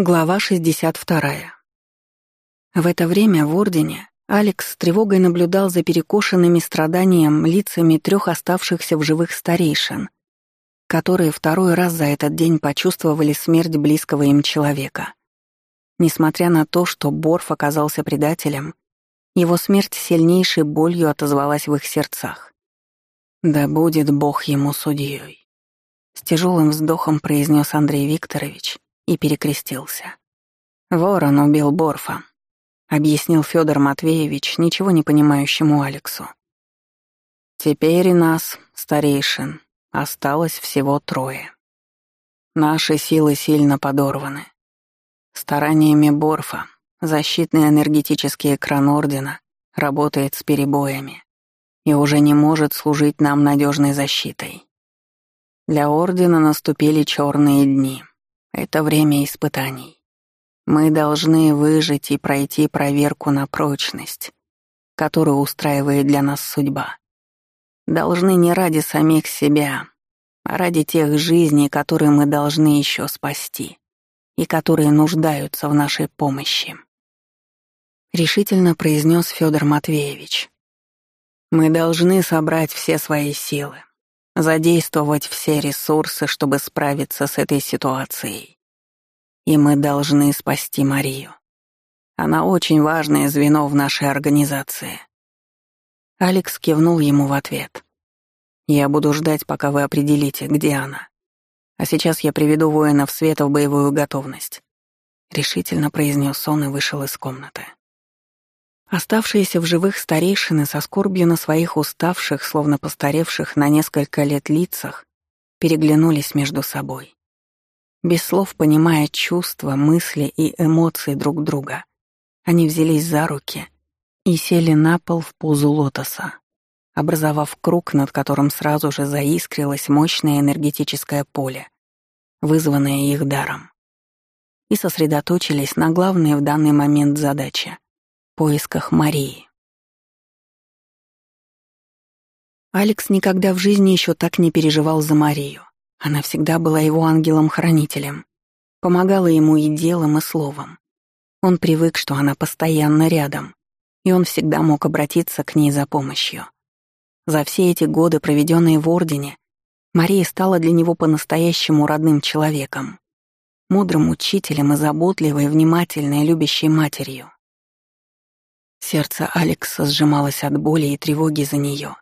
Глава 62. В это время в Ордене Алекс с тревогой наблюдал за перекошенными страданием лицами трех оставшихся в живых старейшин, которые второй раз за этот день почувствовали смерть близкого им человека. Несмотря на то, что Борф оказался предателем, его смерть сильнейшей болью отозвалась в их сердцах. «Да будет Бог ему судьей», — с тяжелым вздохом произнес Андрей Викторович — и перекрестился. «Ворон убил Борфа», — объяснил Федор Матвеевич, ничего не понимающему Алексу. «Теперь и нас, старейшин, осталось всего трое. Наши силы сильно подорваны. Стараниями Борфа защитный энергетический экран Ордена работает с перебоями и уже не может служить нам надежной защитой. Для Ордена наступили черные дни. Это время испытаний. Мы должны выжить и пройти проверку на прочность, которую устраивает для нас судьба. Должны не ради самих себя, а ради тех жизней, которые мы должны еще спасти и которые нуждаются в нашей помощи. Решительно произнес Федор Матвеевич. Мы должны собрать все свои силы, задействовать все ресурсы, чтобы справиться с этой ситуацией. И мы должны спасти Марию. Она очень важное звено в нашей организации. Алекс кивнул ему в ответ. «Я буду ждать, пока вы определите, где она. А сейчас я приведу воинов света в боевую готовность», — решительно произнес он и вышел из комнаты. Оставшиеся в живых старейшины со скорбью на своих уставших, словно постаревших на несколько лет лицах, переглянулись между собой. Без слов понимая чувства, мысли и эмоции друг друга, они взялись за руки и сели на пол в позу лотоса, образовав круг, над которым сразу же заискрилось мощное энергетическое поле, вызванное их даром, и сосредоточились на главной в данный момент задаче — поисках Марии. Алекс никогда в жизни еще так не переживал за Марию. Она всегда была его ангелом-хранителем, помогала ему и делом, и словом. Он привык, что она постоянно рядом, и он всегда мог обратиться к ней за помощью. За все эти годы, проведенные в Ордене, Мария стала для него по-настоящему родным человеком, мудрым учителем и заботливой, внимательной, любящей матерью. Сердце Алекса сжималось от боли и тревоги за нее,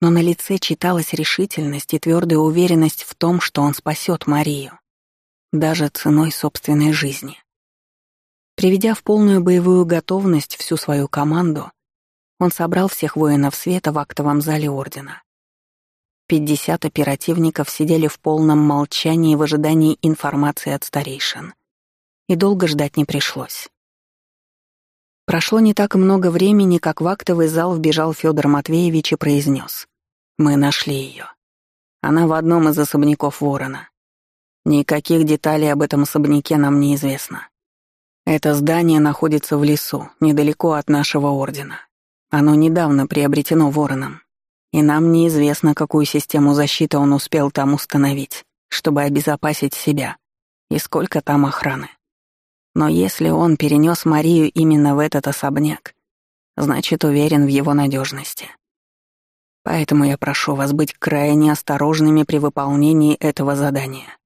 но на лице читалась решительность и твердая уверенность в том, что он спасет Марию, даже ценой собственной жизни. Приведя в полную боевую готовность всю свою команду, он собрал всех воинов света в актовом зале Ордена. Пятьдесят оперативников сидели в полном молчании в ожидании информации от старейшин. И долго ждать не пришлось. Прошло не так много времени, как в актовый зал вбежал Федор Матвеевич и произнес: «Мы нашли ее. Она в одном из особняков Ворона. Никаких деталей об этом особняке нам не известно. Это здание находится в лесу, недалеко от нашего ордена. Оно недавно приобретено Вороном, и нам неизвестно, какую систему защиты он успел там установить, чтобы обезопасить себя, и сколько там охраны. Но если он перенес Марию именно в этот особняк, значит, уверен в его надежности. Поэтому я прошу вас быть крайне осторожными при выполнении этого задания.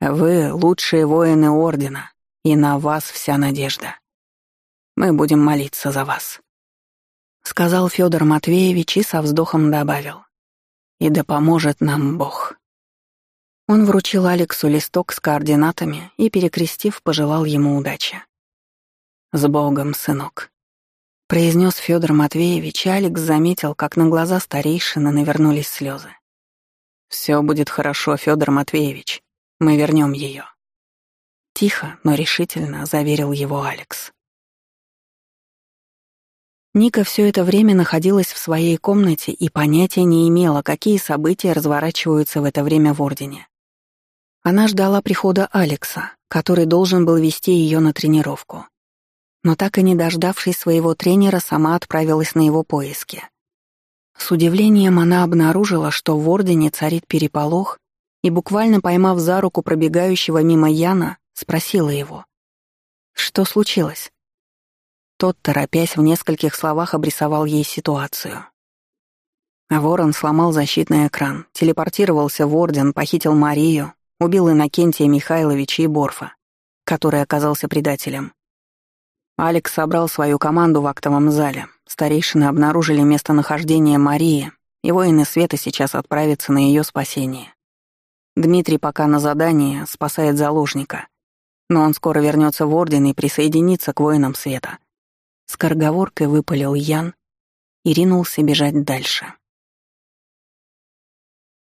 Вы — лучшие воины Ордена, и на вас вся надежда. Мы будем молиться за вас», — сказал Федор Матвеевич и со вздохом добавил. «И да поможет нам Бог». Он вручил Алексу листок с координатами и, перекрестив, пожелал ему удачи. «С Богом, сынок», — произнес Федор Матвеевич, и Алекс заметил, как на глаза старейшины навернулись слезы. «Все будет хорошо, Федор Матвеевич. Мы вернем ее». Тихо, но решительно заверил его Алекс. Ника все это время находилась в своей комнате и понятия не имела, какие события разворачиваются в это время в Ордене. Она ждала прихода Алекса, который должен был вести ее на тренировку. Но так и не дождавшись своего тренера, сама отправилась на его поиски. С удивлением она обнаружила, что в Ордене царит переполох, и буквально поймав за руку пробегающего мимо Яна, спросила его, Что случилось? Тот, торопясь, в нескольких словах обрисовал ей ситуацию. Ворон сломал защитный экран, телепортировался в Орден, похитил Марию, убил Иннокентия Михайловича и Борфа, который оказался предателем. Алекс собрал свою команду в актовом зале. Старейшины обнаружили местонахождение Марии, и воины света сейчас отправятся на ее спасение. Дмитрий пока на задании спасает заложника, но он скоро вернется в Орден и присоединится к воинам света. Скороговоркой выпалил Ян и ринулся бежать дальше.